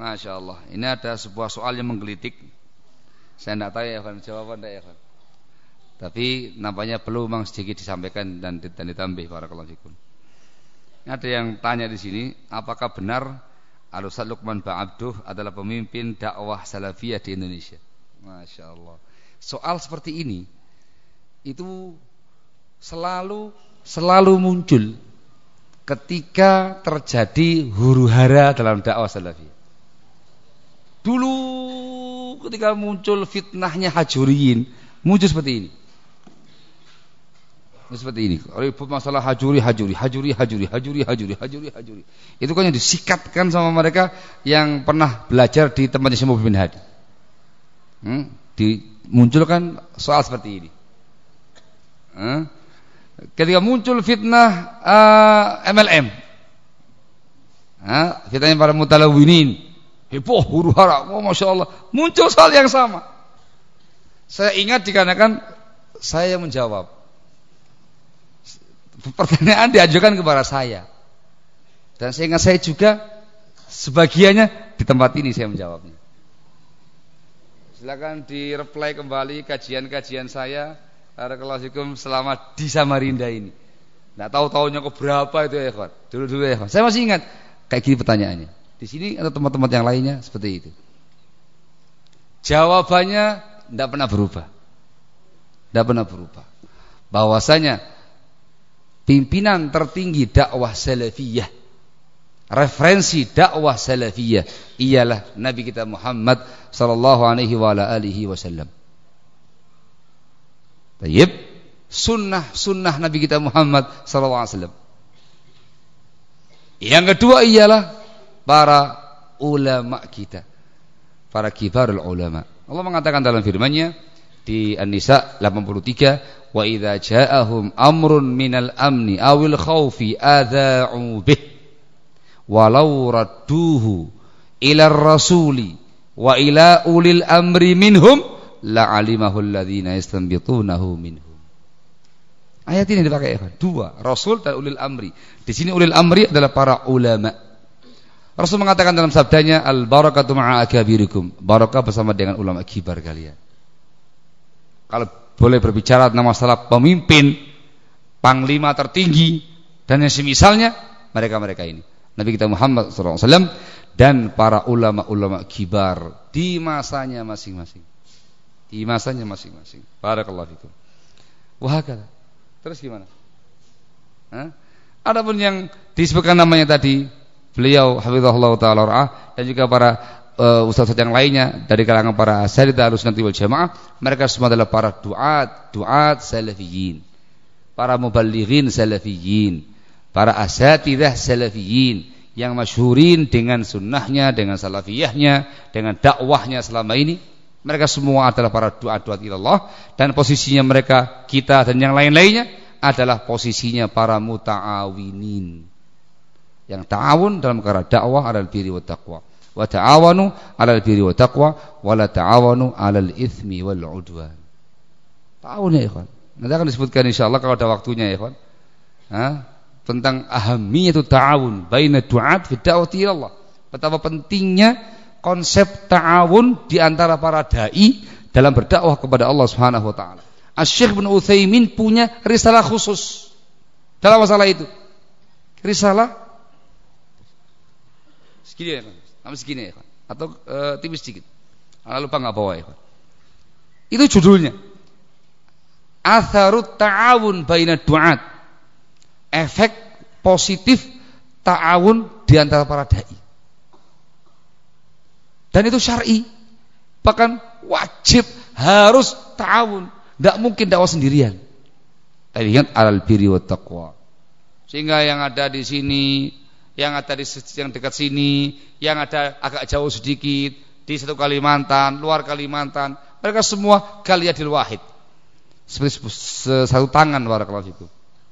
Masya Allah. Ini ada sebuah soal yang menggelitik. Saya tidak tahu ya, kan jawaban tidak ya. Tapi nampaknya perlu memang sedikit disampaikan dan, ditambah barakallahu fikum. Ada yang tanya di sini, apakah benar Al-Ustaz Luqman Ba'abduh adalah pemimpin dakwah salafiyah di Indonesia? Masya Allah. Soal seperti ini itu selalu selalu muncul ketika terjadi huru hara dalam dakwah salafiyah. Dulu ketika muncul fitnahnya hajuriyin, muncul seperti ini seperti ini. Ribut masalah hajuri, hajuri, hajuri, hajuri, hajuri, hajuri, hajuri, hajuri. Itu kan yang disikatkan sama mereka yang pernah belajar di tempatnya Syekh bin Hadi. Hmm? Dimunculkan soal seperti ini. Hmm? Ketika muncul fitnah uh, eh, MLM, uh, fitnahnya para mutalawinin, heboh, huru hara, oh masya Allah, muncul soal yang sama. Saya ingat dikarenakan saya menjawab pertanyaan diajukan kepada saya. Dan saya ingat saya juga sebagiannya di tempat ini saya menjawabnya. Silakan di reply kembali kajian-kajian saya Barakallahu selama di Samarinda ini. Tidak tahu tahunnya ke berapa itu ya. Dulu-dulu ya. Saya masih ingat kayak gini pertanyaannya. Di sini atau tempat-tempat yang lainnya seperti itu. Jawabannya tidak pernah berubah. Tidak pernah berubah. Bahwasanya pimpinan tertinggi dakwah salafiyah referensi dakwah salafiyah ialah Nabi kita Muhammad sallallahu alaihi wa ala alihi wasallam. Baik, sunnah sunnah Nabi kita Muhammad sallallahu alaihi wasallam. Yang kedua ialah para ulama kita. Para kibarul ulama. Allah mengatakan dalam firman-Nya di An-Nisa 83 wa idza ja'ahum amrun minal amni awil khaufi adza'u bih walau radduhu ila rasuli wa ila ulil amri minhum la'alimahu alladhina yastanbitunahu minhum Ayat ini dipakai dua, Rasul dan ulil amri. Di sini ulil amri adalah para ulama. Rasul mengatakan dalam sabdanya al barakatu ma'a akabirikum. Barakah bersama dengan ulama kibar kalian. Kalau boleh berbicara tentang masalah pemimpin, panglima tertinggi dan yang semisalnya mereka-mereka ini. Nabi kita Muhammad SAW dan para ulama-ulama kibar di masanya masing-masing. Di masanya masing-masing. Barakallahu fikum. Wahakala. Terus gimana? Hah? Adapun yang disebutkan namanya tadi, beliau hafizahullah taala dan juga para uh, ustaz-ustaz yang lainnya dari kalangan para asatidzah Ahlussunnah wal Jamaah, mereka semua adalah para duat, duat salafiyin. Para muballighin salafiyin, para asatidzah salafiyin yang masyhurin dengan sunnahnya, dengan salafiyahnya, dengan dakwahnya selama ini. Mereka semua adalah para duat-duat ilallah dan posisinya mereka, kita dan yang lain-lainnya adalah posisinya para muta'awinin. Yang ta'awun dalam perkara dakwah adalah birri wa taqwa wa ta'awanu 'alal birri wa taqwa wa la ta'awanu 'alal itsmi wal 'udwan. Ta'awun ya ikhwan. Nanti akan disebutkan insyaallah kalau ada waktunya ya ikhwan. Ha? Tentang ahamiyatu ta'awun baina du'at fi da'wati Allah. Betapa pentingnya konsep ta'awun di antara para dai dalam berdakwah kepada Allah Subhanahu wa taala. Asy-Syaikh bin Utsaimin punya risalah khusus dalam masalah itu. Risalah segini ya, Nama segini ya, atau e, tipis sedikit. Kalau lupa nggak bawa ya. Itu judulnya. Atharut ta'awun baina du'at. Efek positif ta'awun di antara para dai. Dan itu syar'i. Bahkan wajib harus ta'awun. Tidak mungkin dakwah sendirian. Tapi ingat alal biri wa taqwa. Sehingga yang ada di sini yang ada di yang dekat sini, yang ada agak jauh sedikit di satu Kalimantan, luar Kalimantan, mereka semua kaliyadil wahid. Seperti satu tangan barakallahu itu.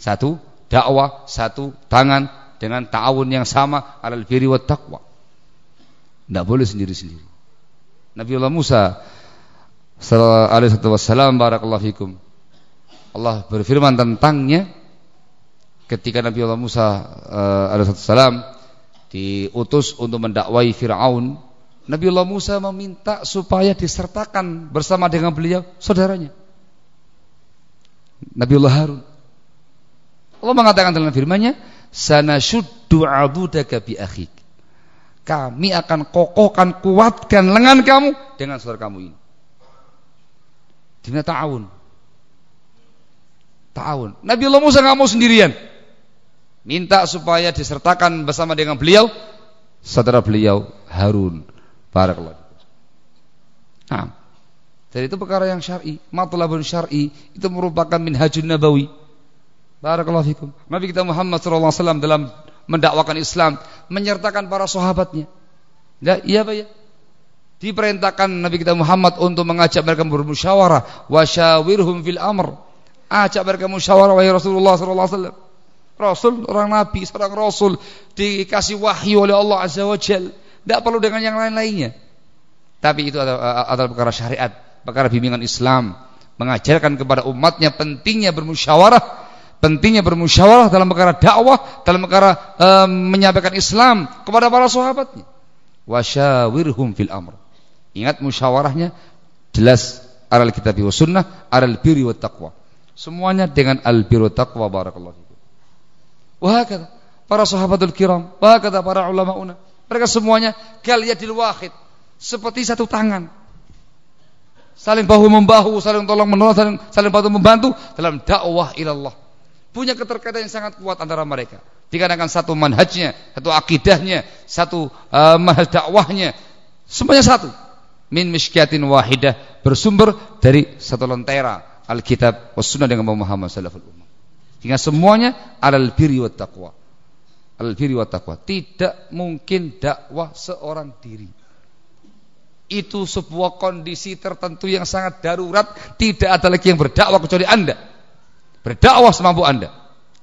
Satu dakwah, satu tangan dengan ta'awun yang sama alal birri wat taqwa. Tidak boleh sendiri-sendiri. Nabi Allah Musa alaihi wasallam barakallahu fikum. Allah berfirman tentangnya ketika Nabi Allah Musa uh, alaihissalam diutus untuk mendakwai Firaun Nabiullah Musa meminta supaya disertakan bersama dengan beliau saudaranya. Nabiullah Harun. Allah mengatakan dalam firman-Nya, "Sanashuddu 'abudaka bi akhik." Kami akan kokohkan, kuatkan lengan kamu dengan saudara kamu ini. Dina ta'awun. Ta'awun. Nabiullah Musa nggak mau sendirian. Minta supaya disertakan bersama dengan beliau saudara beliau Harun. Barakallahu. Nah, jadi itu perkara yang syar'i, matlabun syar'i itu merupakan minhajun nabawi. Barakallahu fikum. Nabi kita Muhammad wasallam dalam mendakwakan Islam menyertakan para sahabatnya. Ya, iya Pak ya. Diperintahkan Nabi kita Muhammad untuk mengajak mereka bermusyawarah, wasyawirhum fil amr. Ajak mereka musyawarah wahai Rasulullah wasallam. Rasul orang nabi, seorang rasul dikasih wahyu oleh Allah Azza wa Jalla. Tidak perlu dengan yang lain-lainnya. Tapi itu adalah, adalah perkara syariat, perkara bimbingan Islam, mengajarkan kepada umatnya pentingnya bermusyawarah, pentingnya bermusyawarah dalam perkara dakwah, dalam perkara e, menyampaikan Islam kepada para sahabatnya. Wasyawirhum fil amr. Ingat musyawarahnya jelas aral kitab wa sunnah, aral birri wa taqwa. Semuanya dengan al birri wa taqwa barakallahu fikum. Wah kata para sahabatul kiram, wah kata para ulama una. Mereka semuanya kaliyadil wahid, seperti satu tangan. Saling bahu membahu, saling tolong menolong, saling, saling bantu membantu dalam dakwah ilallah. Punya keterkaitan yang sangat kuat antara mereka. Dikarenakan satu manhajnya, satu akidahnya, satu uh, manhaj dakwahnya, semuanya satu. Min miskyatin wahidah bersumber dari satu lentera Alkitab was dengan Muhammad wasallam. Sehingga semuanya alal birri wat taqwa. Alal birri wat taqwa. Tidak mungkin dakwah seorang diri. Itu sebuah kondisi tertentu yang sangat darurat, tidak ada lagi yang berdakwah kecuali Anda. Berdakwah semampu Anda.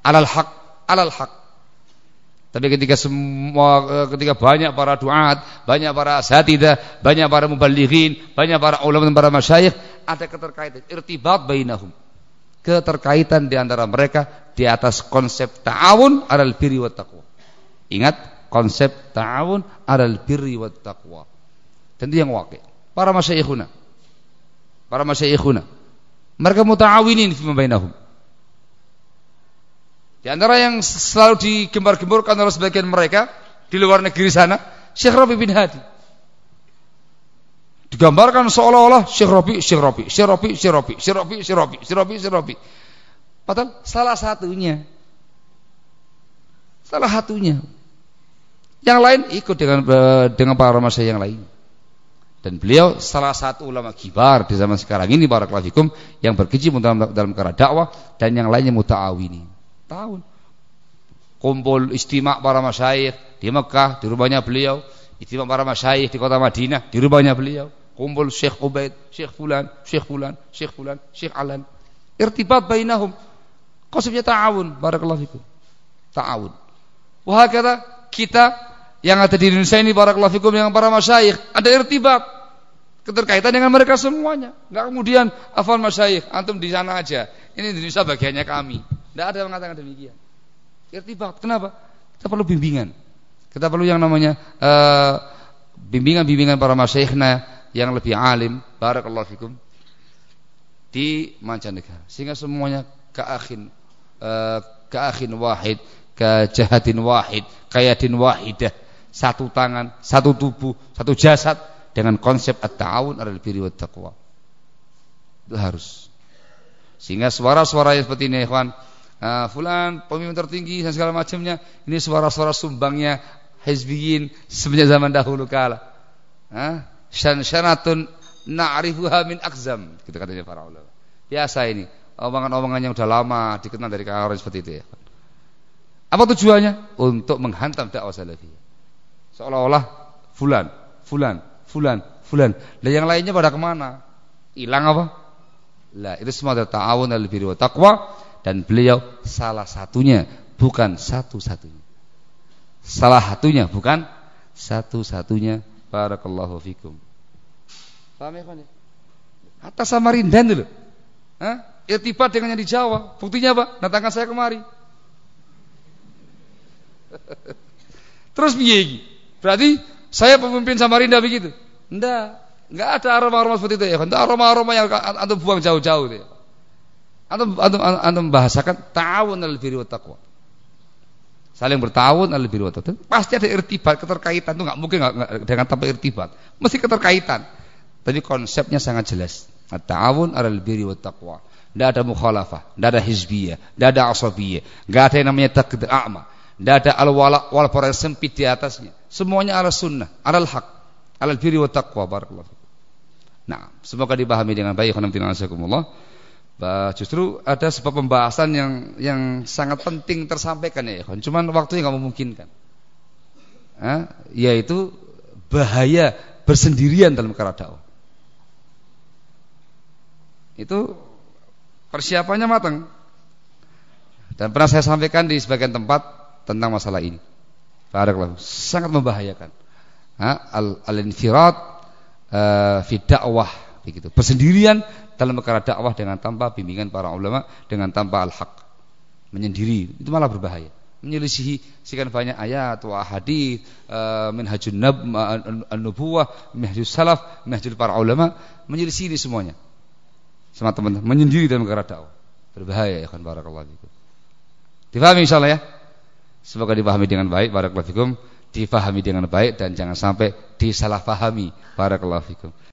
Alal haq, alal haq. Tapi ketika semua ketika banyak para duat, banyak para asatidah, banyak para mubalighin, banyak para ulama dan para masyayikh, ada keterkaitan irtibat bainahum keterkaitan di antara mereka di atas konsep ta'awun alal birri wa taqwa. Ingat konsep ta'awun alal birri wa taqwa. Tentu yang wakil. Para masyayikhuna. Para masyayikhuna. Mereka muta'awinin fi bainahum. Di antara yang selalu digembar-gemborkan oleh sebagian mereka di luar negeri sana, Syekh Rabi bin Hadi digambarkan seolah-olah Syekh Robi, Syekh Robi, Syekh Robi, Syekh Robi, Syekh Robi, Syekh Robi, Syekh Robi, Syekh. Padahal salah satunya. Salah satunya. Yang lain ikut dengan dengan para masa yang lain. Dan beliau salah satu ulama kibar di zaman sekarang ini para fikum yang berkecimpung dalam dalam perkara dakwah dan yang lainnya muta'awini. Tahun kumpul istimak para masyayikh di Mekah di rumahnya beliau Istimewa para masyayikh di kota Madinah di rumahnya beliau. Kumpul Syekh Ubaid, Syekh Fulan, Syekh Fulan, Syekh Fulan, Syekh Alan. Irtibat bainahum. Konsepnya ta'awun. Barakallahu fikum. Ta'awun. Wah kata kita yang ada di Indonesia ini barakallahu fikum yang para masyayikh ada irtibat keterkaitan dengan mereka semuanya. Enggak kemudian afan masyayikh antum di sana aja. Ini Indonesia bagiannya kami. Enggak ada yang mengatakan demikian. Irtibat. Kenapa? Kita perlu bimbingan. Kita perlu yang namanya eh, bimbingan-bimbingan uh, para masyayikhna yang lebih alim, barakallahu fikum di mancanegara. Sehingga semuanya keakhin uh, keakhin wahid, kejahatin wahid, kayatin wahidah, satu tangan, satu tubuh, satu jasad dengan konsep at-ta'awun adalah birri wa taqwa. Itu harus. Sehingga suara-suara seperti ini, ikhwan, uh, fulan pemimpin tertinggi dan segala macamnya, ini suara-suara sumbangnya hizbiyin semenjak zaman dahulu kala. Shan syanatun na'rifuha min akzam. Gitu katanya para ulama. Biasa ini. Omongan-omongan yang udah lama dikenal dari kalangan seperti itu ya. Apa tujuannya? Untuk menghantam dakwah salafiyah. Seolah-olah fulan, fulan, fulan, fulan. Dan yang lainnya pada ke mana? Hilang apa? Lah, itu semua adalah ta'awun al-birri wa taqwa dan beliau salah satunya, bukan satu-satunya. Salah satunya bukan satu-satunya. Barakallahu fikum. Paham ya, Pak? Atas Samarindan dulu. Hah? Irtibat dengan yang di Jawa. Buktinya apa? Datangkan saya kemari. Terus piye Berarti saya pemimpin Samarinda begitu. Enggak. Enggak ada aroma-aroma seperti itu ya. Enggak aroma-aroma yang antum buang jauh-jauh itu ya. Antum antum antum bahasakan ta'awun al birri wat taqwa. Saling bertawun al birri wat. Pasti ada irtibat, keterkaitan itu enggak mungkin enggak, dengan tanpa irtibat. Mesti keterkaitan. Tapi konsepnya sangat jelas. At-ta'awun al birri wat taqwa. Tidak ada mukhalafah, tidak ada hizbiyah, tidak ada asabiyah, tidak ada yang namanya takdir a'ma, tidak ada al-wala wal sempit di atasnya. Semuanya ala sunnah, ala al-haq, ala al-birri wa taqwa barakallahu. Nah, semoga dipahami dengan baik Allah. Justru ada sebuah pembahasan yang yang sangat penting tersampaikan ya, cuman waktunya nggak memungkinkan. Eh, yaitu bahaya bersendirian dalam dakwah. Itu Persiapannya matang. Dan pernah saya sampaikan di sebagian tempat tentang masalah ini. Barakallahu. Sangat membahayakan. Al-infirat uh, fi dakwah begitu. Persendirian dalam perkara dakwah dengan tanpa bimbingan para ulama, dengan tanpa al-haq. Menyendiri, itu malah berbahaya. Menyelisihi sekian banyak ayat wa hadis, uh, minhajun nab an-nubuwah, minhajus salaf, minhajul para ulama, menyelisihi ini semuanya sama teman menyendiri dalam perkara dakwah. Berbahaya ya kan barakallahu fikum. Difahami insyaallah ya. Semoga dipahami dengan baik barakallahu fikum, difahami dengan baik dan jangan sampai disalahpahami barakallahu fikum.